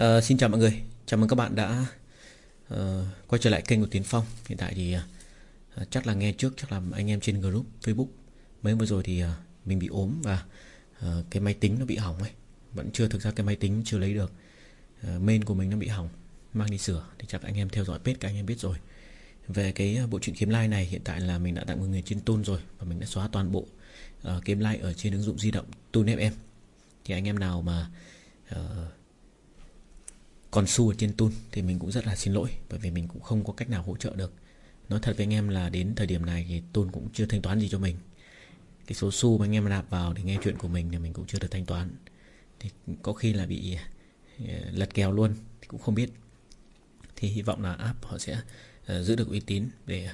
Uh, xin chào mọi người, chào mừng các bạn đã uh, quay trở lại kênh của Tiến Phong. Hiện tại thì uh, chắc là nghe trước, chắc là anh em trên group Facebook. Mấy vừa rồi thì uh, mình bị ốm và uh, cái máy tính nó bị hỏng ấy. Vẫn chưa, thực ra cái máy tính chưa lấy được. Uh, Main của mình nó bị hỏng, mang đi sửa. Thì chắc anh em theo dõi page các anh em biết rồi. Về cái bộ truyện kiếm lai này hiện tại là mình đã tặng mọi người trên tôn rồi Và mình đã xóa toàn bộ uh, kiếm lai ở trên ứng dụng di động Tune FM Thì anh em nào mà uh, còn xu ở trên Tun thì mình cũng rất là xin lỗi Bởi vì mình cũng không có cách nào hỗ trợ được. Nói thật với anh em là đến thời điểm này Thì Tun cũng chưa thanh toán gì cho mình. Cái số xu mà anh em nạp vào để nghe chuyện của mình Thì mình cũng chưa được thanh toán. Thì có khi là bị ờ, lật kèo luôn thì Cũng không biết. Thì hy vọng là app họ sẽ uh, giữ được uy tín Để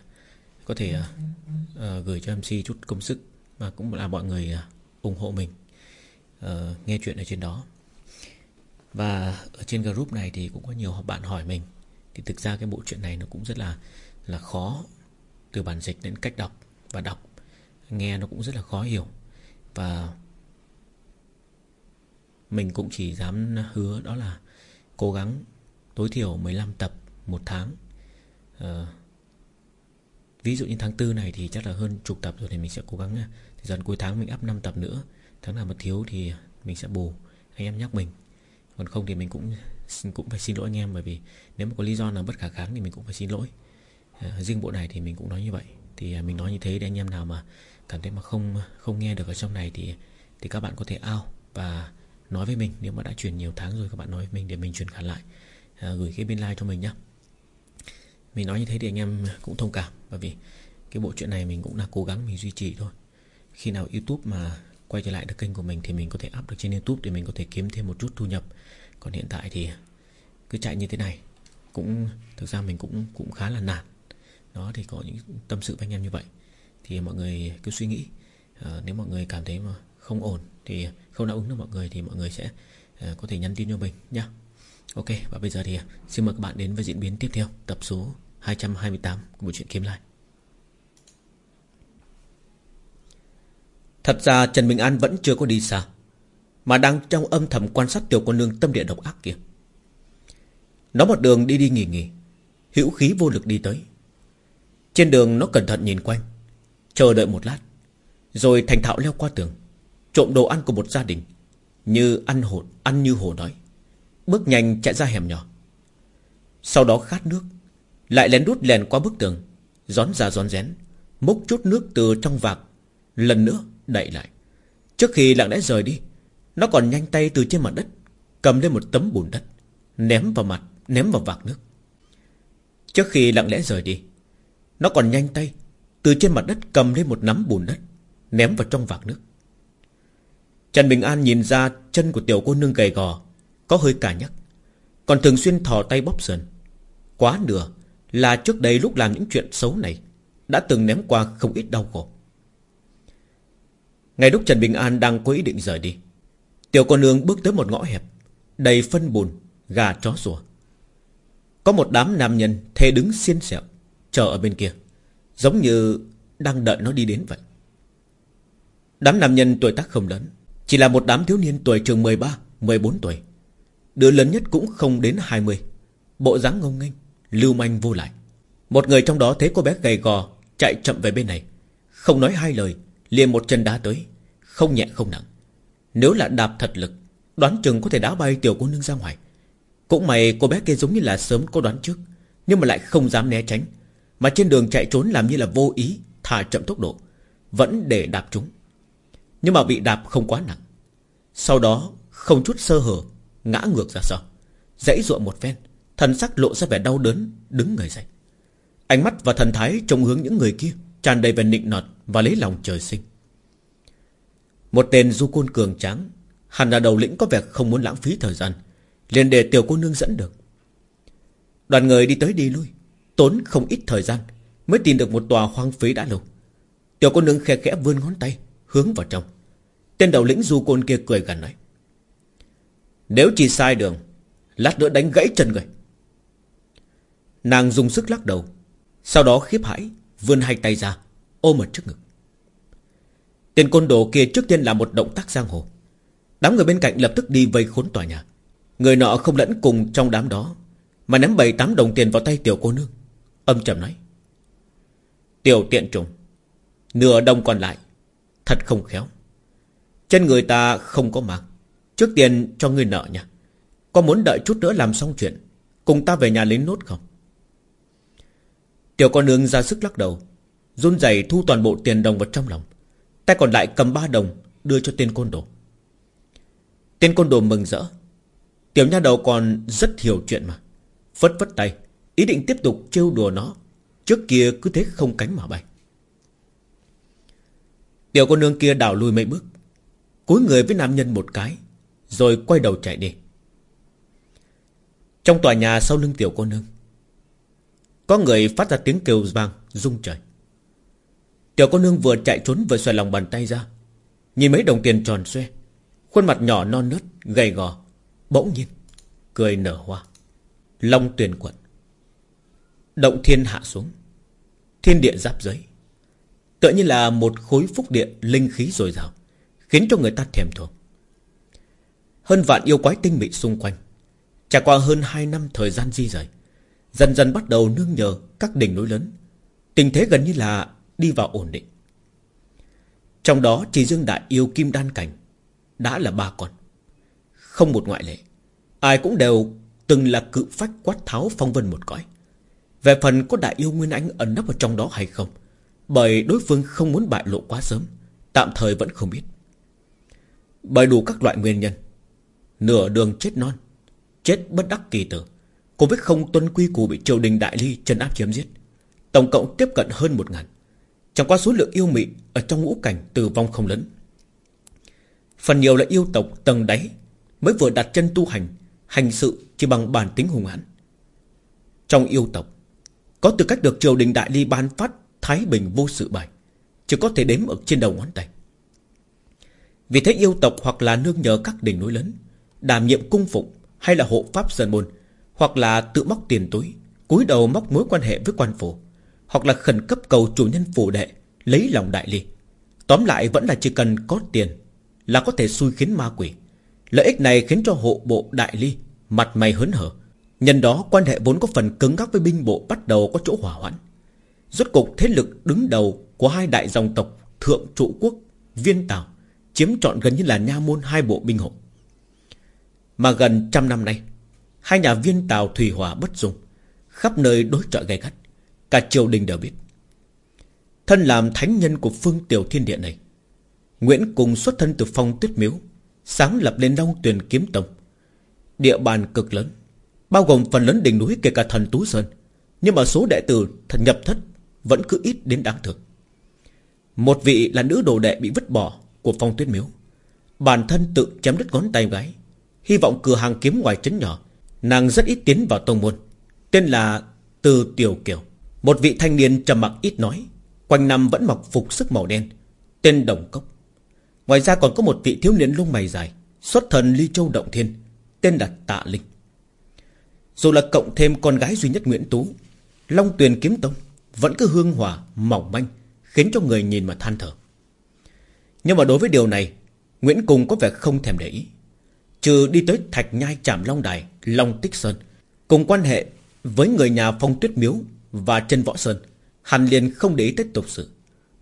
có thể uh, uh, gửi cho MC chút công sức Và cũng là mọi người uh, ủng hộ mình uh, Nghe chuyện ở trên đó và ở trên group này thì cũng có nhiều bạn hỏi mình. Thì thực ra cái bộ truyện này nó cũng rất là là khó Từ bản dịch đến cách đọc và đọc. Nghe nó cũng rất là khó hiểu. Và Mình cũng chỉ dám hứa đó là Cố gắng tối thiểu 15 tập một tháng. À, Ví dụ như tháng 4 này thì chắc là hơn chục tập rồi Thì mình sẽ cố gắng ờ, Thì dần cuối tháng mình up 5 tập nữa. Tháng nào mà thiếu thì mình sẽ bù. Anh em nhắc mình còn không thì mình cũng cũng phải xin lỗi anh em Bởi vì nếu mà có lý do nào bất khả kháng Thì mình cũng phải xin lỗi. À, Riêng bộ này thì mình cũng nói như vậy. Thì à, mình nói như thế để anh em nào mà Cảm thấy mà không không nghe được ở trong này Thì thì các bạn có thể ao Và nói với mình. Nếu mà đã chuyển nhiều tháng rồi các bạn nói với mình Để mình chuyển khoản lại. À, Gửi cái biên like cho mình nhá. Mình nói như thế thì anh em cũng thông cảm Bởi vì cái bộ chuyện này mình cũng là cố gắng mình duy trì thôi. Khi nào Youtube mà quay trở lại được kênh của mình thì mình có thể up được trên YouTube để mình có thể kiếm thêm một chút thu nhập. Còn hiện tại thì cứ chạy như thế này cũng thực ra mình cũng cũng khá là nản. Đó thì có những tâm sự với anh em như vậy thì mọi người cứ suy nghĩ à, nếu mọi người cảm thấy mà không ổn thì không đáp ứng được mọi người thì mọi người sẽ à, có thể nhắn tin cho mình nhé. Ok và bây giờ thì xin mời các bạn đến với diễn biến tiếp theo tập số 228 của bộ truyện kiếm lại. Thật ra Trần Bình An vẫn chưa có đi xa, Mà đang trong âm thầm quan sát tiểu con nương tâm địa độc ác kia. Nó một đường đi đi nghỉ nghỉ, Hữu khí vô lực đi tới. Trên đường nó cẩn thận nhìn quanh, Chờ đợi một lát, Rồi thành thạo leo qua tường, Trộm đồ ăn của một gia đình, Như ăn hổ, ăn như hồ nói. Bước nhanh chạy ra hẻm nhỏ. Sau đó khát nước, Lại lén đút lèn qua bức tường Gión ra gión rén, Múc chút nước từ trong vạc, Lần nữa đậy lại. Trước khi lặng lẽ rời đi Nó còn nhanh tay từ trên mặt đất Cầm lên một tấm bùn đất Ném vào mặt, ném vào vạc nước. Trước khi lặng lẽ rời đi Nó còn nhanh tay Từ trên mặt đất cầm lên một nắm bùn đất Ném vào trong vạc nước. Trần Bình An nhìn ra chân của tiểu cô nương gầy gò Có hơi cả nhắc Còn thường xuyên thò tay bóp sườn. Quá nửa là trước đây lúc làm những chuyện xấu này Đã từng ném qua không ít đau khổ ngay lúc Trần Bình An đang có ý định rời đi, Tiểu con nương bước tới một ngõ hẹp, Đầy phân bùn, Gà chó rùa Có một đám nam nhân thê đứng xiên xẹo, Chờ ở bên kia, Giống như đang đợi nó đi đến vậy. Đám nam nhân tuổi tác không lớn, Chỉ là một đám thiếu niên tuổi trường 13 14 tuổi. Đứa lớn nhất cũng không đến 20 Bộ dáng ngông nghênh, Lưu manh vô lại. Một người trong đó thấy cô bé gầy gò Chạy chậm về bên này, Không nói hai lời liền một chân đá tới, Không nhẹ không nặng. Nếu là đạp thật lực, Đoán chừng có thể đá bay tiểu cô nương ra ngoài. Cũng may cô bé kia giống như là sớm có đoán trước, Nhưng mà lại không dám né tránh, Mà trên đường chạy trốn làm như là vô ý, Thả chậm tốc độ, Vẫn để đạp chúng. Nhưng mà bị đạp không quá nặng. Sau đó, không chút sơ hở, Ngã ngược ra sau. Dãy ruộng một phen, Thần sắc lộ ra vẻ đau đớn, Đứng người dậy. Ánh mắt và thần thái trông hướng những người kia, tràn đầy vẻ nịnh nọt và lấy lòng trời sinh. Một tên du côn cường tráng, hẳn là đầu lĩnh có vẻ không muốn lãng phí thời gian, liền để tiểu cô nương dẫn được. Đoàn người đi tới đi lui, tốn không ít thời gian mới tìm được một tòa hoang phế đã lâu. Tiểu cô nương khe khẽ vươn ngón tay, hướng vào trong. Tên đầu lĩnh du côn kia cười gần nói. Nếu chỉ sai đường, lát nữa đánh gãy chân người. Nàng dùng sức lắc đầu, sau đó khiếp hãi Vươn hai tay ra Ôm ở trước ngực. Tên côn đồ kia trước tiên là một động tác giang hồ. Đám người bên cạnh lập tức đi vây khốn tòa nhà. Người nọ không lẫn cùng trong đám đó, Mà ném bảy tám đồng tiền vào tay tiểu cô nương, Âm trầm nói. Tiểu tiện trùng, Nửa đồng còn lại, Thật không khéo. Chân người ta không có mạng, Trước tiền cho người nợ nha. Có muốn đợi chút nữa làm xong chuyện, Cùng ta về nhà lấy nốt không? Tiểu con nương ra sức lắc đầu run rẩy thu toàn bộ tiền đồng vào trong lòng. Tay còn lại cầm ba đồng, Đưa cho tên côn đồ. Tên côn đồ mừng rỡ. Tiểu nha đầu còn rất hiểu chuyện mà. Phất phất tay, Ý định tiếp tục trêu đùa nó. Trước kia cứ thế không cánh mà bay. Tiểu cô nương kia đảo lùi mấy bước, Cúi người với nam nhân một cái, Rồi quay đầu chạy đi. Trong tòa nhà sau lưng tiểu cô nương, Có người phát ra tiếng kêu vang rung trời. Tiểu cô nương vừa chạy trốn vừa xoay lòng bàn tay ra. Nhìn mấy đồng tiền tròn xoe, Khuôn mặt nhỏ non nớt, gầy gò, Bỗng nhiên Cười nở hoa. Long tuyển quận Động thiên hạ xuống, Thiên địa giáp giới. Tựa như là một khối phúc địa linh khí dồi dào, Khiến cho người ta thèm thuồng. Hơn vạn yêu quái tinh mị xung quanh, Trải qua hơn 2 năm thời gian di rời, Dần dần bắt đầu nương nhờ các đỉnh núi lớn. Tình thế gần như là đi vào ổn định. Trong đó chỉ dương đại yêu kim đan cảnh, Đã là ba con. Không một ngoại lệ, Ai cũng đều từng là cự phách quát tháo phong vân một cõi. Về phần có đại yêu Nguyên Ánh ẩn nấp ở trong đó hay không, Bởi đối phương không muốn bại lộ quá sớm, Tạm thời vẫn không biết. Bởi đủ các loại nguyên nhân, Nửa đường chết non, Chết bất đắc kỳ tử, Cùng với không tuân quy củ bị triều đình đại ly chân áp chiếm giết, Tổng cộng tiếp cận hơn một ngàn. Chẳng qua số lượng yêu mị Ở trong ngũ cảnh tử vong không lớn. Phần nhiều là yêu tộc tầng đáy, Mới vừa đặt chân tu hành Hành sự chỉ bằng bản tính hùng hãn. Trong yêu tộc, Có tư cách được triều đình đại ly ban phát Thái bình vô sự bài, Chỉ có thể đếm ở trên đầu ngón tay. Vì thế yêu tộc hoặc là nương nhờ các đỉnh núi lớn, Đảm nhiệm cung phụng Hay là hộ pháp sơn môn, Hoặc là tự móc tiền túi, cúi đầu móc mối quan hệ với quan phủ hoặc là khẩn cấp cầu chủ nhân phủ đệ, Lấy lòng đại ly. Tóm lại vẫn là chỉ cần có tiền Là có thể xui khiến ma quỷ. Lợi ích này khiến cho hộ bộ đại ly Mặt mày hớn hở. Nhân đó quan hệ vốn có phần cứng gắc với binh bộ Bắt đầu có chỗ hỏa hoãn. Rốt cục thế lực đứng đầu của hai đại dòng tộc Thượng trụ quốc, Viên Tào Chiếm trọn gần như là nha môn hai bộ binh hộ. Mà gần trăm năm nay, Hai nhà viên Tào thủy hòa bất dung, Khắp nơi đối trợ gay gắt. Cả triều đình đều biết. Thân làm thánh nhân của phương tiểu thiên địa này, Nguyễn cùng xuất thân từ phong tuyết miếu, Sáng lập lên Long Tuyền Kiếm Tông. Địa bàn cực lớn, Bao gồm phần lớn đỉnh núi kể cả thần Tú Sơn, Nhưng mà số đệ tử thần nhập thất Vẫn cứ ít đến đáng thương. Một vị là nữ đồ đệ bị vứt bỏ Của phong tuyết miếu, Bản thân tự chém đứt ngón tay gái, Hy vọng cửa hàng kiếm ngoài trấn nhỏ, Nàng rất ít tiến vào tông môn, Tên là Từ Tiểu Kiều. Một vị thanh niên trầm mặc ít nói Quanh năm vẫn mặc phục sức màu đen Tên Đồng Cốc. Ngoài ra còn có một vị thiếu niên lông mày dài Xuất thần Ly Châu Động Thiên Tên đặt Tạ Linh. Dù là cộng thêm con gái duy nhất Nguyễn Tú Long Tuyền Kiếm Tông Vẫn cứ hương hòa, mỏng manh Khiến cho người nhìn mà than thở. Nhưng mà đối với điều này Nguyễn Cùng có vẻ không thèm để ý. Trừ đi tới Thạch Nhai Trạm Long Đài Long Tích Sơn Cùng quan hệ với người nhà Phong Tuyết Miếu và chân Võ Sơn, Hàn liền không để ý tới tục sự.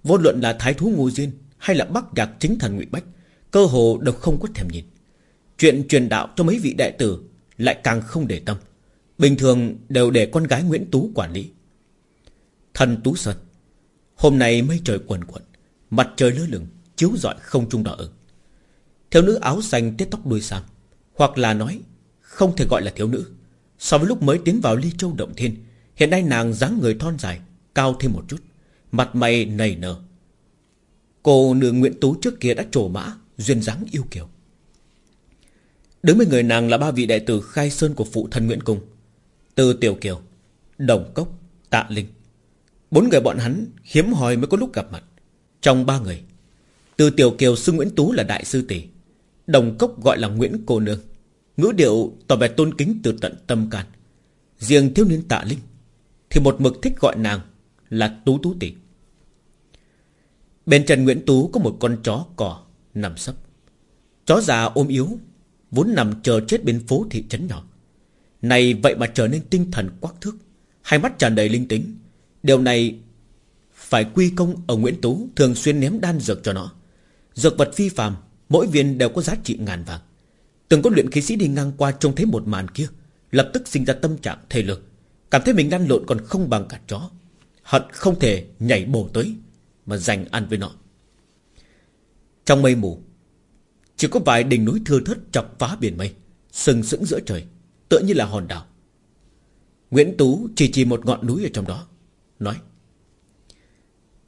Vô luận là Thái Thú Ngô Diên Hay là Bắc Nhạc Chính Thần Ngụy Bách, Cơ hồ đều không có thèm nhìn. Chuyện truyền đạo cho mấy vị đệ tử Lại càng không để tâm. Bình thường đều để con gái Nguyễn Tú quản lý. Thần Tú Sơn, Hôm nay mây trời quần quần Mặt trời lơ lửng, Chiếu rọi không trung đỏ ửng. Thiếu nữ áo xanh tết tóc đuôi sam Hoặc là nói, Không thể gọi là thiếu nữ, So với lúc mới tiến vào ly châu động thiên Hiện nay nàng dáng người thon dài, Cao thêm một chút, Mặt mày nầy nở. Cô nương Nguyễn Tú trước kia đã trổ mã, Duyên dáng yêu kiều. Đứng bên người nàng là ba vị đệ tử khai sơn của phụ thân Nguyễn Cung Từ Tiểu Kiều, Đồng Cốc, Tạ Linh. Bốn người bọn hắn hiếm hoi mới có lúc gặp mặt. Trong ba người Từ Tiểu Kiều xưng Nguyễn Tú là đại sư tỷ, Đồng Cốc gọi là Nguyễn Cô Nương. Ngữ điệu tỏ vẻ tôn kính từ tận tâm can. Riêng thiếu niên Tạ Linh thì một mực thích gọi nàng Là Tú Tú tỷ Bên trần Nguyễn Tú có một con chó cỏ Nằm sấp. Chó già ôm yếu, Vốn nằm chờ chết bên phố thị trấn nhỏ. Này vậy mà trở nên tinh thần quắc thước, Hai mắt tràn đầy linh tính. Điều này Phải quy công ở Nguyễn Tú Thường xuyên ném đan dược cho nó. Dược vật phi phàm, Mỗi viên đều có giá trị ngàn vàng. Từng có luyện khí sĩ đi ngang qua trông thấy một màn kia, Lập tức sinh ra tâm trạng thể lực Cảm thấy mình lăn lộn còn không bằng cả chó. Hận không thể nhảy bổ tới Mà giành ăn với nó. Trong mây mù, Chỉ có vài đỉnh núi thưa thớt chọc phá biển mây, Sừng sững giữa trời, Tựa như là hòn đảo. Nguyễn Tú chỉ chỉ một ngọn núi ở trong đó, Nói,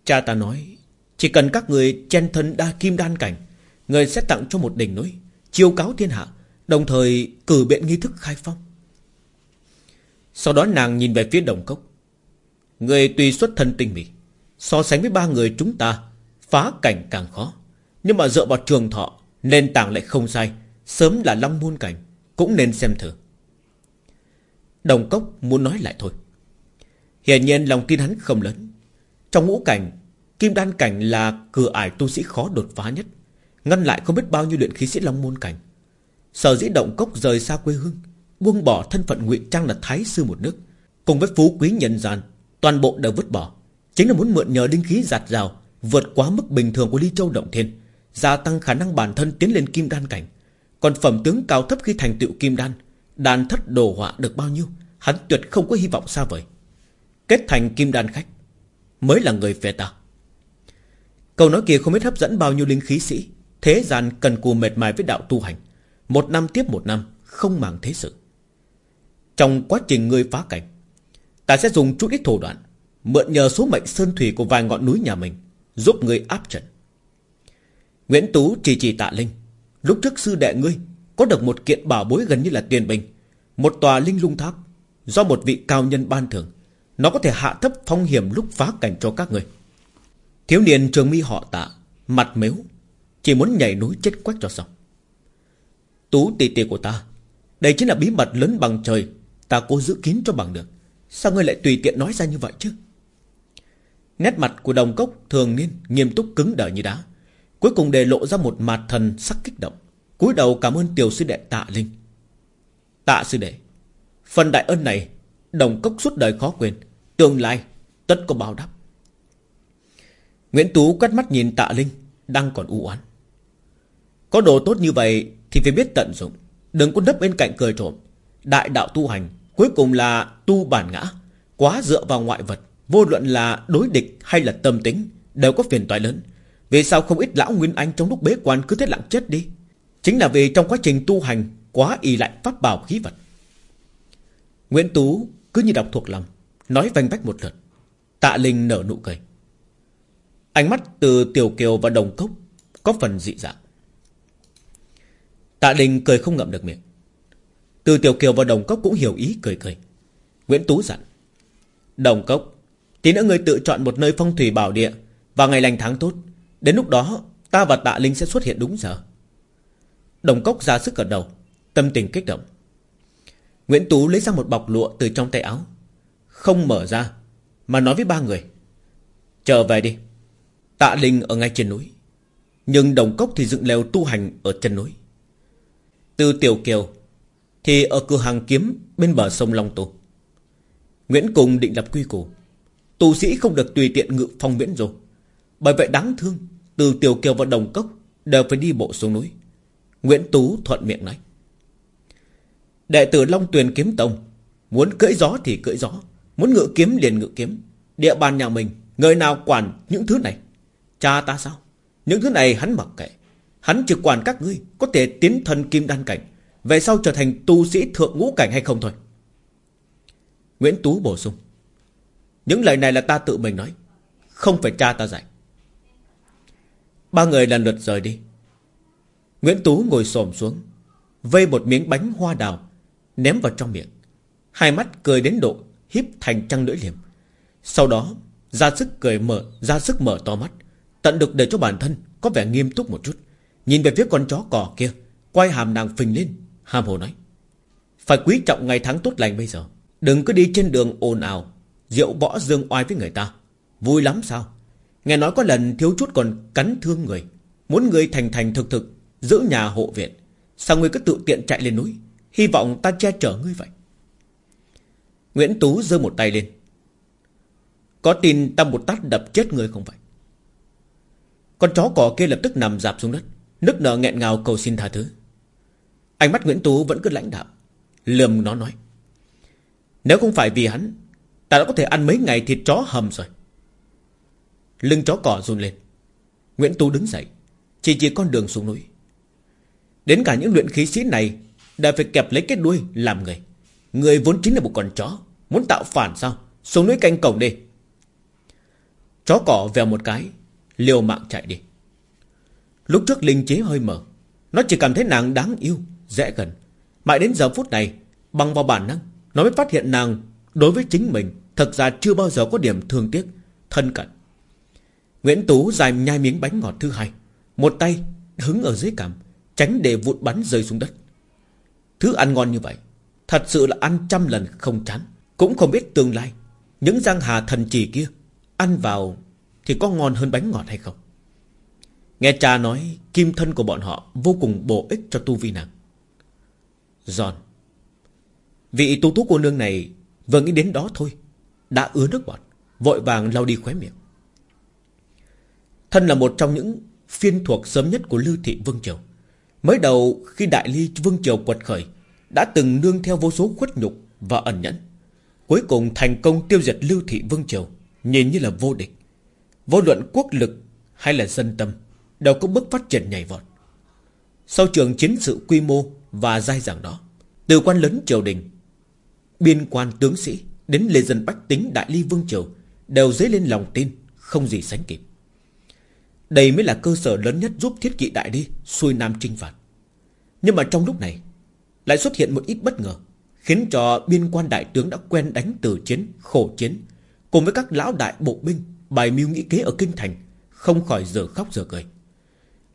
Cha ta nói, Chỉ cần các người chen thân đa kim đan cảnh, Người sẽ tặng cho một đỉnh núi, Chiêu cáo thiên hạ, Đồng thời cử biện nghi thức khai phong. Sau đó nàng nhìn về phía đồng cốc. Người tùy xuất thân tinh mỹ So sánh với ba người chúng ta, Phá cảnh càng khó. Nhưng mà dựa vào trường thọ, Nền tảng lại không sai. Sớm là long môn cảnh, Cũng nên xem thử. Đồng cốc muốn nói lại thôi. Hiển nhiên lòng tin hắn không lớn. Trong ngũ cảnh, Kim đan cảnh là cửa ải tu sĩ khó đột phá nhất, Ngăn lại không biết bao nhiêu luyện khí sĩ long môn cảnh. Sở dĩ động cốc rời xa quê hương Buông bỏ thân phận ngụy trang là thái sư một nước. Cùng với phú quý nhân gian, Toàn bộ đều vứt bỏ. Chính là muốn mượn nhờ linh khí giạt rào, Vượt quá mức bình thường của Ly Châu Động Thiên, Gia tăng khả năng bản thân tiến lên kim đan cảnh. Còn phẩm tướng cao thấp khi thành tựu kim đan, Đàn thất đồ họa được bao nhiêu, Hắn tuyệt không có hy vọng xa vời. Kết thành kim đan khách, Mới là người về ta. Câu nói kia không biết hấp dẫn bao nhiêu linh khí sĩ, Thế gian cần cù mệt mài với đạo tu hành. Một năm tiếp một năm, Không màng thế sự. Trong quá trình ngươi phá cảnh. Ta sẽ dùng chút ít thủ đoạn, Mượn nhờ số mệnh sơn thủy của vài ngọn núi nhà mình, Giúp ngươi áp trận. Nguyễn Tú chỉ chỉ tạ Linh, Lúc trước sư đệ ngươi Có được một kiện bảo bối gần như là tiền bình, Một tòa linh lung tháp, Do một vị cao nhân ban thưởng, Nó có thể hạ thấp phong hiểm lúc phá cảnh cho các người Thiếu niên trường mi họ tạ, Mặt mếu, Chỉ muốn nhảy núi chết quách cho xong. Tú, tỷ tỷ của ta, Đây chính là bí mật lớn bằng trời Ta cố giữ kín cho bằng được. Sao ngươi lại tùy tiện nói ra như vậy chứ? Nét mặt của đồng cốc thường niên Nghiêm túc cứng đờ như đá. Cuối cùng để lộ ra một mặt thần sắc kích động. Cúi đầu cảm ơn tiểu sư đệ tạ linh. Tạ sư đệ, Phần đại ân này Đồng cốc suốt đời khó quên. Tương lai tất có báo đáp. Nguyễn Tú quét mắt nhìn tạ linh Đang còn u oán. Có đồ tốt như vậy Thì phải biết tận dụng. Đừng có nấp bên cạnh cười trộm. Đại đạo tu hành, Cuối cùng là tu bản ngã, Quá dựa vào ngoại vật, Vô luận là đối địch hay là tâm tính, Đều có phiền toái lớn. Vì sao không ít lão Nguyên Anh trong lúc bế quan cứ thế lặng chết đi? Chính là vì trong quá trình tu hành, Quá y lại pháp bảo khí vật. Nguyễn Tú cứ như đọc thuộc lòng, Nói vanh vách một lượt. Tạ Linh nở nụ cười. Ánh mắt từ Tiểu Kiều và Đồng Cốc Có phần dị dạng. Tạ Linh cười không ngậm được miệng. Từ Tiểu Kiều và Đồng Cốc cũng hiểu ý cười cười. Nguyễn Tú dặn, Đồng Cốc, Tí nữa người tự chọn một nơi phong thủy bảo địa Vào ngày lành tháng tốt. Đến lúc đó, ta và Tạ Linh sẽ xuất hiện đúng giờ. Đồng Cốc ra sức gật đầu, Tâm tình kích động. Nguyễn Tú lấy ra một bọc lụa từ trong tay áo, Không mở ra, Mà nói với ba người, Trở về đi, Tạ Linh ở ngay trên núi, Nhưng Đồng Cốc thì dựng lều tu hành ở chân núi. Từ Tiểu Kiều thì ở cửa hàng kiếm Bên bờ sông Long Tô. Nguyễn Cùng định lập quy củ Tu sĩ không được tùy tiện ngự phong miễn rồi Bởi vậy đáng thương, Từ Tiểu Kiều và Đồng Cốc Đều phải đi bộ xuống núi. Nguyễn Tú thuận miệng nói, Đệ tử Long Tuyền Kiếm Tông, Muốn cưỡi gió thì cưỡi gió, Muốn ngự kiếm liền ngự kiếm. Địa bàn nhà mình, Người nào quản những thứ này? Cha ta sao? Những thứ này hắn mặc kệ. Hắn chỉ quản các ngươi, Có thể tiến thân kim đan cảnh. Về sau trở thành tu sĩ thượng ngũ cảnh hay không thôi? Nguyễn Tú bổ sung. Những lời này là ta tự mình nói, Không phải cha ta dạy. Ba người lần lượt rời đi. Nguyễn Tú ngồi xổm xuống, Vây một miếng bánh hoa đào, Ném vào trong miệng. Hai mắt cười đến độ híp thành trăng lưỡi liềm. Sau đó, ra sức cười mở, ra sức mở to mắt, Tận được để cho bản thân Có vẻ nghiêm túc một chút. Nhìn về phía con chó cỏ kia, Quay hàm nàng phình lên. Hàm hồ nói, Phải quý trọng ngày tháng tốt lành bây giờ. Đừng cứ đi trên đường ồn ào, Rượu võ dương oai với người ta. Vui lắm sao? Nghe nói có lần thiếu chút còn cắn thương người. Muốn người thành thành thực thực, Giữ nhà hộ viện. Sao ngươi cứ tự tiện chạy lên núi? Hy vọng ta che chở ngươi vậy. Nguyễn Tú giơ một tay lên. Có tin ta một tát đập chết ngươi không vậy? Con chó cỏ kia lập tức nằm dạp xuống đất. Nức nở nghẹn ngào cầu xin tha thứ. Ánh mắt Nguyễn Tú vẫn cứ lãnh đạo Lườm nó nói, Nếu không phải vì hắn, Ta đã có thể ăn mấy ngày thịt chó hầm rồi. Lưng chó cỏ run lên. Nguyễn Tú đứng dậy, Chỉ chỉ con đường xuống núi. Đến cả những luyện khí sĩ này Đã phải kẹp lấy cái đuôi làm người. Người vốn chính là một con chó, Muốn tạo phản sao? Xuống núi canh cổng đi. Chó cỏ vèo một cái, Liều mạng chạy đi. Lúc trước linh chế hơi mở, Nó chỉ cảm thấy nàng đáng yêu Dễ gần. Mãi đến giờ phút này, Bằng vào bản năng, Nó mới phát hiện nàng Đối với chính mình Thật ra chưa bao giờ có điểm thương tiếc, Thân cận. Nguyễn Tú dài nhai miếng bánh ngọt thứ hai, Một tay hứng ở dưới cằm, Tránh để vụn bắn rơi xuống đất. Thứ ăn ngon như vậy, Thật sự là ăn trăm lần không chán. Cũng không biết tương lai, Những giang hà thần trì kia Ăn vào thì có ngon hơn bánh ngọt hay không. Nghe cha nói, Kim thân của bọn họ vô cùng bổ ích cho tu vi nàng. Giòn Vị tu tú cô nương này Vừa nghĩ đến đó thôi, Đã ứa nước bọt, Vội vàng lau đi khóe miệng. Thân là một trong những phiên thuộc sớm nhất của Lưu Thị Vương Triều. Mới đầu khi Đại Ly Vương Triều quật khởi, Đã từng nương theo vô số khuất nhục và ẩn nhẫn. Cuối cùng thành công tiêu diệt Lưu Thị Vương Triều, Nhìn như là vô địch. Vô luận quốc lực hay là dân tâm, Đều có bước phát triển nhảy vọt. Sau trường chiến sự quy mô và dai dẳng đó. Từ quan lớn triều đình, Biên quan tướng sĩ Đến lê dân bách tính Đại Ly Vương Triều Đều dấy lên lòng tin, Không gì sánh kịp. Đây mới là cơ sở lớn nhất giúp thiết kỵ đại đi xuôi nam trinh phạt. Nhưng mà trong lúc này, Lại xuất hiện một ít bất ngờ, Khiến cho biên quan đại tướng đã quen đánh từ chiến, Khổ chiến, Cùng với các lão đại bộ binh Bài mưu nghĩ kế ở kinh thành, Không khỏi giờ khóc giờ cười.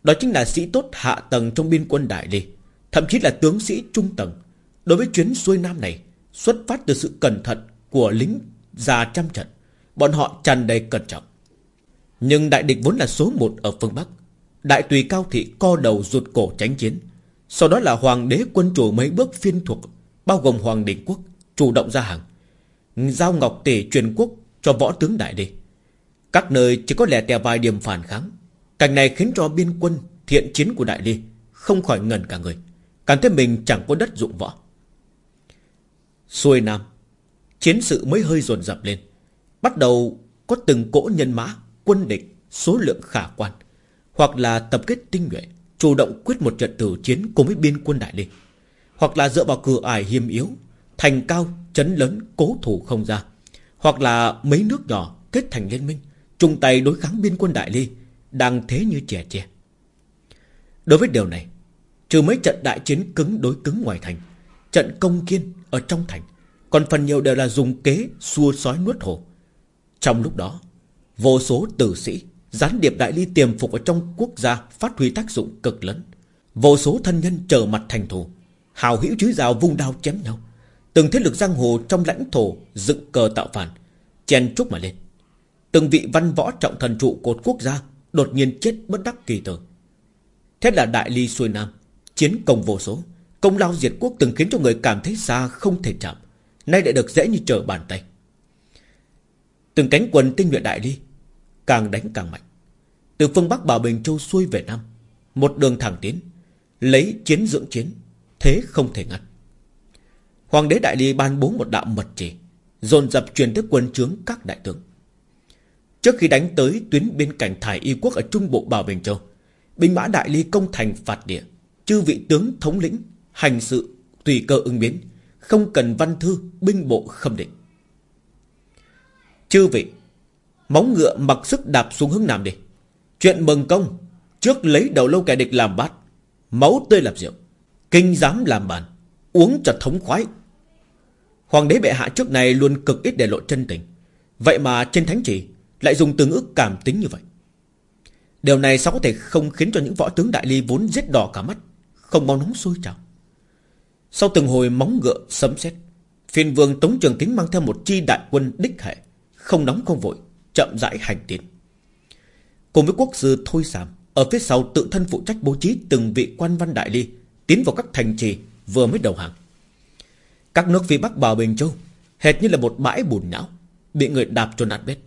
Đó chính là sĩ tốt hạ tầng trong biên quân đại đi Thậm chí là tướng sĩ trung tầng. Đối với chuyến xuôi nam này, Xuất phát từ sự cẩn thận Của lính già trăm trận, Bọn họ tràn đầy cẩn trọng. Nhưng đại địch vốn là số một ở phương Bắc, Đại tùy cao thị co đầu ruột cổ tránh chiến. Sau đó là hoàng đế quân chủ mấy bước phiên thuộc, Bao gồm hoàng đế quốc, Chủ động ra hàng, Giao ngọc tể truyền quốc cho võ tướng đại đế. Các nơi chỉ có lẻ tè vài điểm phản kháng, Cảnh này khiến cho biên quân thiện chiến của đại đế Không khỏi ngần cả người. Cảm thấy mình chẳng có đất dụng võ. Xuôi Nam, Chiến sự mới hơi dồn dập lên. Bắt đầu có từng cỗ nhân mã, quân địch, số lượng khả quan, hoặc là tập kết tinh nhuệ, chủ động quyết một trận tử chiến cùng với biên quân đại địch. Hoặc là dựa vào cửa ải hiểm yếu, thành cao, chấn lớn, cố thủ không ra. Hoặc là mấy nước nhỏ kết thành liên minh, chung tay đối kháng biên quân đại ly, đang thế như trẻ trẻ đối với điều này trừ mấy trận đại chiến cứng đối cứng ngoài thành, trận công kiên ở trong thành, còn phần nhiều đều là dùng kế xua sói nuốt hổ trong lúc đó, Vô số tử sĩ, Gián điệp đại ly tiềm phục ở trong quốc gia Phát huy tác dụng cực lớn. Vô số thân nhân trở mặt thành thù, Hào hữu chứ rào vung đao chém nhau. Từng thế lực giang hồ trong lãnh thổ Dựng cờ tạo phản, Chen trúc mà lên. Từng vị văn võ trọng thần trụ cột quốc gia Đột nhiên chết bất đắc kỳ tử. Thế là đại ly xuôi nam Chiến công vô số. Công lao diệt quốc từng khiến cho người cảm thấy xa không thể chạm. Nay lại được dễ như trở bàn tay. Từng cánh quân tinh nhuệ đại ly, Càng đánh càng mạnh. Từ phương Bắc Bảo Bình Châu xuôi về Nam, Một đường thẳng tiến, Lấy chiến dưỡng chiến, Thế không thể ngăn. Hoàng đế Đại Ly ban bố một đạo mật chỉ dồn dập truyền tới quân chướng các đại tướng. Trước khi đánh tới tuyến biên cảnh thải y quốc ở trung bộ Bảo Bình Châu, Binh mã Đại Ly công thành phạt địa. Chư vị tướng thống lĩnh, Hành sự tùy cơ ứng biến, Không cần văn thư, binh bộ khâm định. Chư vị, Móng ngựa mặc sức đạp xuống hướng nam đi. Chuyện mừng công, Trước lấy đầu lâu kẻ địch làm bát, Máu tươi làm rượu, Kinh dám làm bàn, Uống cho thống khoái. Hoàng đế bệ hạ trước này luôn cực ít để lộ chân tình. Vậy mà trên thánh chỉ Lại dùng từ ngữ cảm tính như vậy. Điều này sao có thể không khiến cho những võ tướng đại ly vốn giết đỏ cả mắt? Không mau nóng sôi trào. Sau từng hồi móng ngựa sấm sét Phiên vương Tống Trường Kính mang theo một chi đại quân đích hệ Không nóng không vội chậm rãi hành tiến. Cùng với quốc sư Thôi Sàm, ở phía sau tự thân phụ trách bố trí từng vị quan văn đại ly, Tiến vào các thành trì vừa mới đầu hàng. Các nước phía Bắc Bảo Bình Châu Hệt như là một bãi bùn nhão Bị người đạp cho nát bét.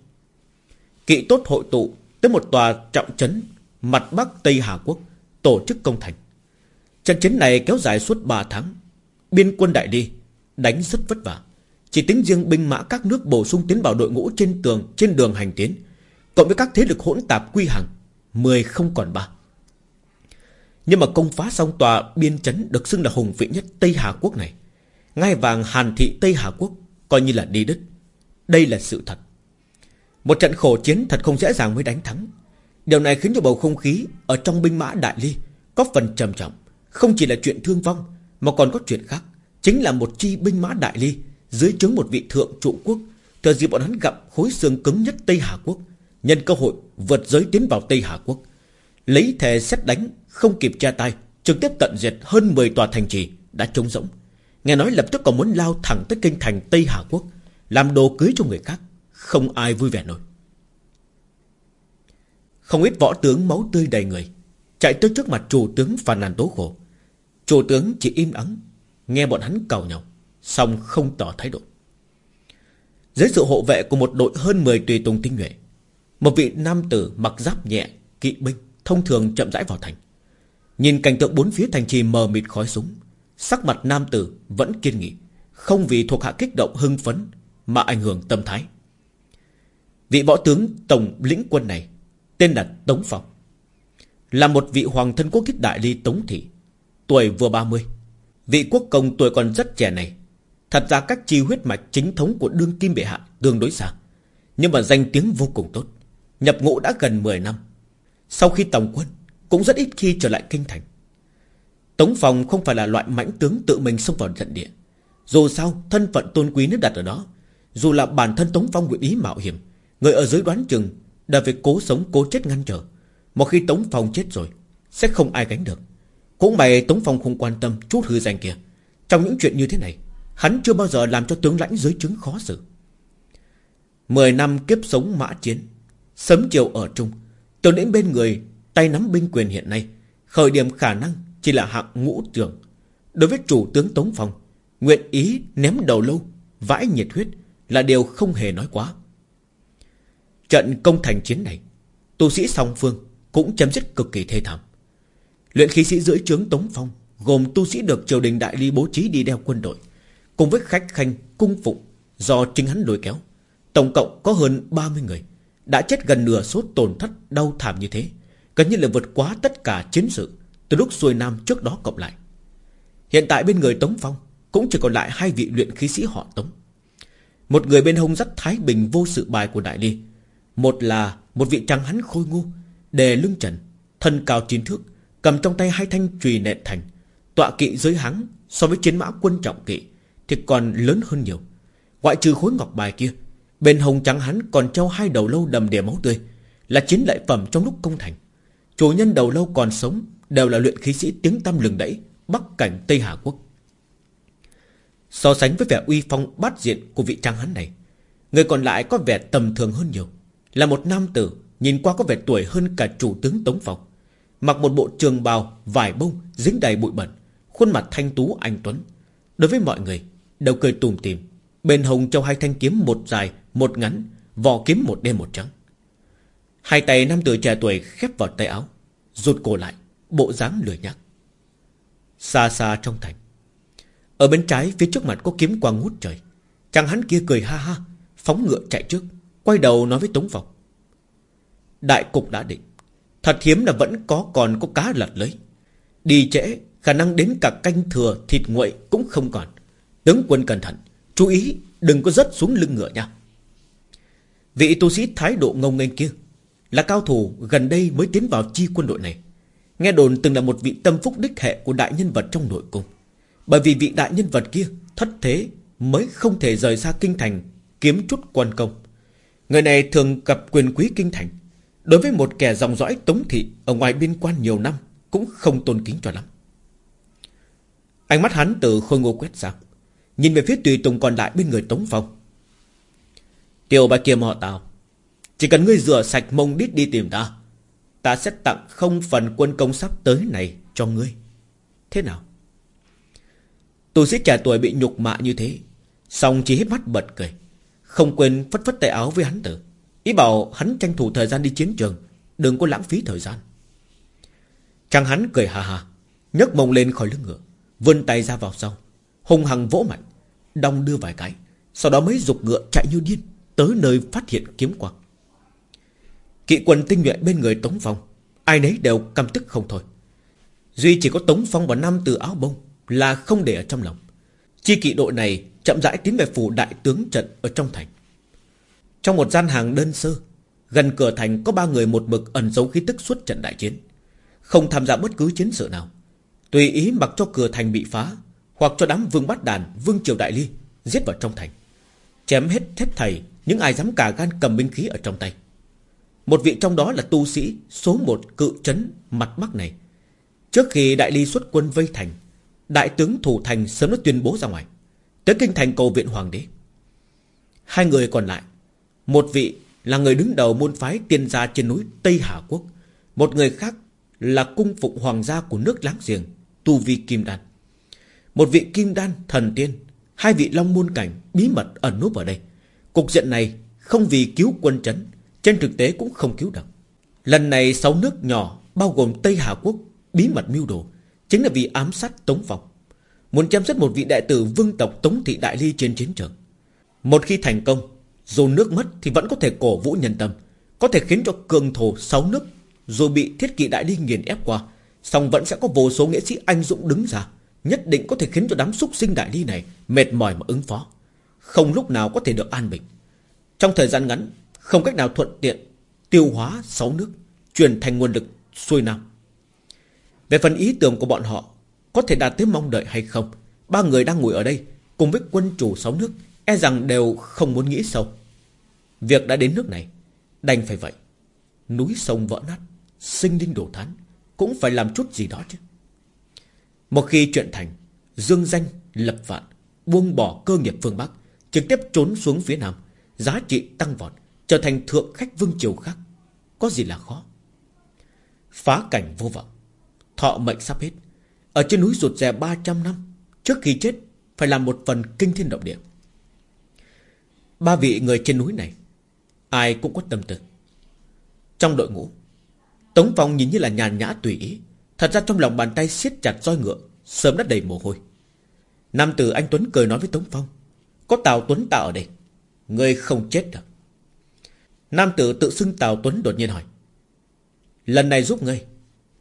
Kỵ tốt hội tụ Tới một tòa trọng trấn Mặt Bắc Tây Hà Quốc Tổ chức công thành. Trận chiến này kéo dài suốt 3 tháng. Biên quân đại đi, Đánh rất vất vả. Chỉ tính riêng binh mã các nước bổ sung tiến vào đội ngũ trên tường, Trên đường hành tiến, Cộng với các thế lực hỗn tạp quy hàng, Mười không còn ba. Nhưng mà công phá xong tòa biên chấn Được xưng là hùng vị nhất Tây Hà Quốc này, Ngai vàng Hàn Thị Tây Hà Quốc, Coi như là đi đứt. Đây là sự thật. Một trận khổ chiến thật không dễ dàng mới đánh thắng. Điều này khiến cho bầu không khí Ở trong binh mã Đại Ly Có phần trầm trọng. Không chỉ là chuyện thương vong, Mà còn có chuyện khác. Chính là một chi binh mã Đại Ly, Dưới trướng một vị thượng trụ quốc. Thừa dịp bọn hắn gặp khối xương cứng nhất Tây Hà Quốc, Nhân cơ hội vượt giới tiến vào Tây Hà Quốc. Lấy thề xét đánh, Không kịp tra tay, Trực tiếp tận diệt hơn 10 tòa thành trì Đã trống rỗng. Nghe nói lập tức còn muốn lao thẳng tới kinh thành Tây Hà Quốc, Làm đồ cưới cho người khác, Không ai vui vẻ nổi. Không ít võ tướng máu tươi đầy người, Chạy tới trước mặt chủ tướng phàn nàn tố khổ. Chủ tướng chỉ im ắng, Nghe bọn hắn cầu nhau Xong không tỏ thái độ. Dưới sự hộ vệ của một đội hơn 10 tùy tùng tinh nhuệ, Một vị nam tử mặc giáp nhẹ, Kỵ binh, Thông thường chậm rãi vào thành. Nhìn cảnh tượng bốn phía thành trì mờ mịt khói súng, Sắc mặt nam tử vẫn kiên nghị, Không vì thuộc hạ kích động hưng phấn Mà ảnh hưởng tâm thái. Vị võ tướng tổng lĩnh quân này, Tên là Tống Phong, Là một vị hoàng thân quốc kích đại ly Tống Thị. Tuổi vừa 30 Vị quốc công tuổi còn rất trẻ này. Thật ra các chi huyết mạch chính thống của đương kim bệ hạ tương đối xa. Nhưng mà danh tiếng vô cùng tốt. Nhập ngũ đã gần 10 năm. Sau khi tổng quân, Cũng rất ít khi trở lại kinh thành. Tống phòng không phải là loại mãnh tướng tự mình xông vào trận địa. Dù sao, thân phận tôn quý nước đặt ở đó, Dù là bản thân Tống Phong nguyện ý mạo hiểm, Người ở dưới đoán chừng Đã phải cố sống cố chết ngăn trở. Một khi Tống Phong chết rồi, Sẽ không ai gánh được. Cũng mày Tống Phong không quan tâm chút hư danh kia. Trong những chuyện như thế này, Hắn chưa bao giờ làm cho tướng lãnh dưới chứng khó xử. Mười năm kiếp sống mã chiến, Sớm chiều ở chung Tướng lĩnh bên người Tay nắm binh quyền hiện nay, Khởi điểm khả năng chỉ là hạng ngũ trưởng Đối với chủ tướng Tống Phong, Nguyện ý ném đầu lâu, Vãi nhiệt huyết Là điều không hề nói quá. Trận công thành chiến này, Tu sĩ song phương Cũng chấm dứt cực kỳ thê thảm. Luyện khí sĩ dưới trướng Tống Phong, Gồm tu sĩ được triều đình đại ly bố trí đi đeo quân đội, Cùng với khách khanh, cung phụng, Do chính hắn lôi kéo. Tổng cộng có hơn 30 người, Đã chết gần nửa số tổn thất đau thảm như thế, Gần như là vượt quá tất cả chiến sự từ lúc xuôi nam trước đó cộng lại. Hiện tại bên người Tống Phong Cũng chỉ còn lại hai vị luyện khí sĩ họ Tống. Một người bên hông dắt thái bình vô sự bài của Đại Ly, Một là một vị trắng hắn khôi ngu Đề lưng trần, Thân cao chín thước Cầm trong tay hai thanh chùy nện thành, Tọa kỵ dưới hắn So với chiến mã quân trọng kỵ Thì còn lớn hơn nhiều. Ngoại trừ khối ngọc bài kia, Bên hồng trắng hắn còn treo hai đầu lâu đầm đìa máu tươi, Là chiến lợi phẩm trong lúc công thành. Chủ nhân đầu lâu còn sống, Đều là luyện khí sĩ tiếng tăm lừng đẫy Bắc cảnh, Tây Hà Quốc. So sánh với vẻ uy phong bát diện Của vị trang hắn này, Người còn lại có vẻ tầm thường hơn nhiều. Là một nam tử, Nhìn qua có vẻ tuổi hơn cả chủ tướng Tống Phong. Mặc một bộ trường bào Vải bông, dính đầy bụi bẩn, Khuôn mặt thanh tú anh Tuấn. Đối với mọi người đều cười tùm tìm. Bên hồng trong hai thanh kiếm một dài, Một ngắn, Vỏ kiếm một đen một trắng. Hai tay nam tử trẻ tuổi khép vào tay áo, Rụt cổ lại, Bộ dáng lười nhác. Xa xa trong thành, Ở bên trái phía trước mặt có kiếm quang ngút trời. Chàng hắn kia cười ha ha, Phóng ngựa chạy trước, Quay đầu nói với Tống Phong. Đại cục đã định. Thật hiếm là vẫn có còn có cá lật lưới. Đi trễ, Khả năng đến cả canh thừa, thịt nguội cũng không còn. Tướng quân cẩn thận, Chú ý, đừng có rớt xuống lưng ngựa nha. Vị tu sĩ thái độ ngông nghênh kia Là cao thủ gần đây mới tiến vào chi quân đội này. Nghe đồn từng là một vị tâm phúc đích hệ Của đại nhân vật trong nội cung. Bởi vì vị đại nhân vật kia thất thế Mới không thể rời xa kinh thành Kiếm chút quan công. Người này thường gặp quyền quý kinh thành. Đối với một kẻ dòng dõi tống thị Ở ngoài biên quan nhiều năm, Cũng không tôn kính cho lắm. Ánh mắt hắn từ khôi ngô quét sang Nhìn về phía tùy tùng còn lại bên người Tống Phong. Tiểu bà kia họ tào, Chỉ cần ngươi rửa sạch mông đít đi tìm ta Ta sẽ tặng không phần quân công sắp tới này cho ngươi. Thế nào? Tù sĩ trẻ tuổi bị nhục mạ như thế Xong chỉ hết mắt bật cười, Không quên phất phất tay áo với hắn tử. Ý bảo hắn tranh thủ thời gian đi chiến trường, Đừng có lãng phí thời gian. Chàng hắn cười hà hà nhấc mông lên khỏi lưng ngựa, Vươn tay ra vào sau Hùng hằng vỗ mạnh, Đong đưa vài cái, Sau đó mới dục ngựa chạy như điên Tới nơi phát hiện kiếm quang. Kỵ quân tinh nhuệ bên người Tống Phong, Ai nấy đều căm tức không thôi. Duy chỉ có Tống Phong và Nam từ áo bông Là không để ở trong lòng. Chi kỵ đội này chậm rãi tiến về phủ đại tướng trận Ở trong thành. Trong một gian hàng đơn sơ, Gần cửa thành có ba người một mực ẩn giấu khí tức suốt trận đại chiến. Không tham gia bất cứ chiến sự nào. Tùy ý mặc cho cửa thành bị phá, Hoặc cho đám vương bát đàn, Vương triều đại ly Giết vào trong thành. Chém hết thép thầy Những ai dám cả gan cầm binh khí ở trong tay. Một vị trong đó là tu sĩ Số một cự trấn mặt bắc này. Trước khi đại ly xuất quân vây thành, Đại tướng thủ thành sớm đã tuyên bố ra ngoài. Tới kinh thành cầu viện hoàng đế. Hai người còn lại một vị là người đứng đầu môn phái tiên gia trên núi Tây Hà Quốc. Một người khác là cung phụng hoàng gia của nước láng giềng, Tu Vi Kim Đan. Một vị Kim Đan thần tiên, Hai vị Long Môn Cảnh bí mật ẩn núp ở đây. Cục diện này không vì cứu quân chấn, Trên thực tế cũng không cứu được. Lần này sáu nước nhỏ, Bao gồm Tây Hà Quốc, Bí mật mưu đồ, Chính là vì ám sát Tống Phong. Muốn chém giết một vị đại tử vương tộc Tống Thị Đại Ly trên chiến trường. Một khi thành công dù nước mất thì vẫn có thể cổ vũ nhân tâm, Có thể khiến cho cường thổ sáu nước Dù bị thiết kỵ đại đi nghiền ép qua, song vẫn sẽ có vô số nghệ sĩ anh dũng đứng ra, Nhất định có thể khiến cho đám súc sinh đại đi này Mệt mỏi mà ứng phó. Không lúc nào có thể được an bình. Trong thời gian ngắn, Không cách nào thuận tiện Tiêu hóa sáu nước Truyền thành nguồn lực xuôi nam. Về phần ý tưởng của bọn họ, Có thể đạt tới mong đợi hay không, Ba người đang ngồi ở đây Cùng với quân chủ sáu nước E rằng đều không muốn nghĩ sâu. Việc đã đến nước này, Đành phải vậy. Núi sông vỡ nát, Sinh linh đổ thán Cũng phải làm chút gì đó chứ. Một khi chuyện thành, Dương danh, lập vạn, Buông bỏ cơ nghiệp phương Bắc, Trực tiếp trốn xuống phía Nam, Giá trị tăng vọt, Trở thành thượng khách vương triều khác, Có gì là khó? Phá cảnh vô vọng, Thọ mệnh sắp hết. Ở trên núi rụt rè 300 năm, Trước khi chết, Phải làm một phần kinh thiên động địa. Ba vị người trên núi này, Ai cũng có tâm tư. Trong đội ngũ, Tống Phong nhìn như là nhàn nhã tùy ý. Thật ra trong lòng bàn tay siết chặt roi ngựa, Sớm đã đầy mồ hôi. Nam tử anh Tuấn cười nói với Tống Phong, Có Tào Tuấn tạo ở đây, Ngươi không chết được. Nam tử tự xưng Tào Tuấn đột nhiên hỏi, Lần này giúp ngươi,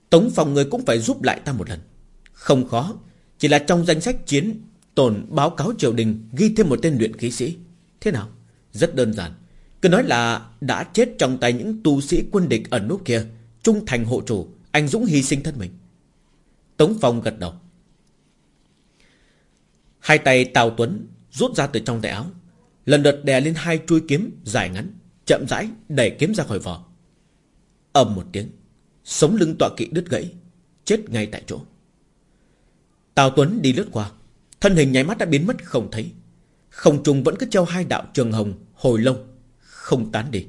Tống Phong ngươi cũng phải giúp lại ta một lần. Không khó, Chỉ là trong danh sách chiến Tồn báo cáo triều đình Ghi thêm một tên luyện khí sĩ Thế nào? Rất đơn giản. Cứ nói là đã chết trong tay những tu sĩ quân địch ẩn nút kia, Trung thành hộ chủ, Anh Dũng hy sinh thân mình. Tống Phong gật đầu. Hai tay Tào Tuấn rút ra từ trong tay áo. Lần lượt đè lên hai chuôi kiếm dài ngắn, Chậm rãi đẩy kiếm ra khỏi vỏ. Ầm một tiếng, Sống lưng tọa kỵ đứt gãy, Chết ngay tại chỗ. Tào Tuấn đi lướt qua, Thân hình nháy mắt đã biến mất không thấy. Không trùng vẫn cứ treo hai đạo trường hồng, Hồi lâu Không tán đi.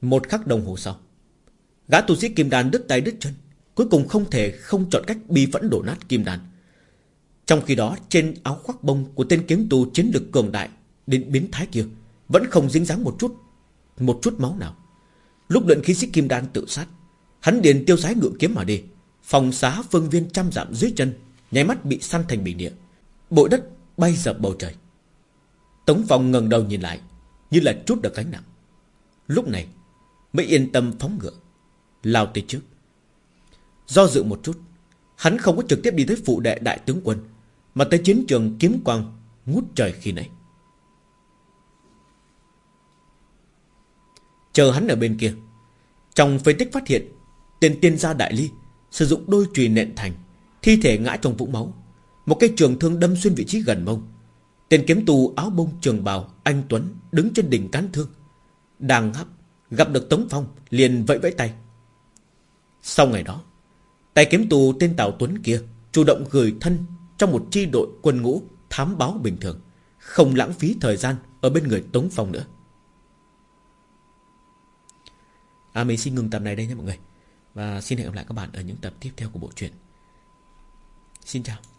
Một khắc đồng hồ sau, Gã tu sĩ kim đàn đứt tay đứt chân, Cuối cùng không thể không chọn cách bi phẫn đổ nát kim đàn Trong khi đó, trên áo khoác bông Của tên kiếm tu chiến lực cường đại Đến biến thái kia Vẫn không dính dáng một chút Một chút máu nào. Lúc luyện khí sĩ kim đan tự sát, Hắn điền tiêu sái ngự kiếm mà đi, Phòng xá phương viên trăm dặm dưới chân Nháy mắt bị săn thành bình địa. Bụi đất bay dập bầu trời. Tống Phong ngẩng đầu nhìn lại, Như là chút được gánh nặng. Lúc này, mới yên tâm phóng ngựa, Lao tới trước. Do dự một chút, Hắn không có trực tiếp đi tới phụ đệ đại tướng quân, Mà tới chiến trường kiếm quang Ngút trời khi nãy. Chờ hắn ở bên kia, Trong phế tích phát hiện Tên tiên gia đại ly Sử dụng đôi chùy nện thành. Thi thể ngã trong vũng máu. Một cây trường thương đâm xuyên vị trí gần mông. Tên kiếm tù áo bông trường bào, Anh Tuấn, đứng trên đỉnh cán thương. Đang hấp, Gặp được Tống Phong, liền vẫy vẫy tay. Sau ngày đó, Tay kiếm tù tên Tào Tuấn kia Chủ động gửi thân trong một chi đội quân ngũ Thám báo bình thường, Không lãng phí thời gian Ở bên người Tống Phong nữa. À mình xin ngừng tập này đây nha mọi người. Và xin hẹn gặp lại các bạn ở những tập tiếp theo của bộ truyện. Xin chào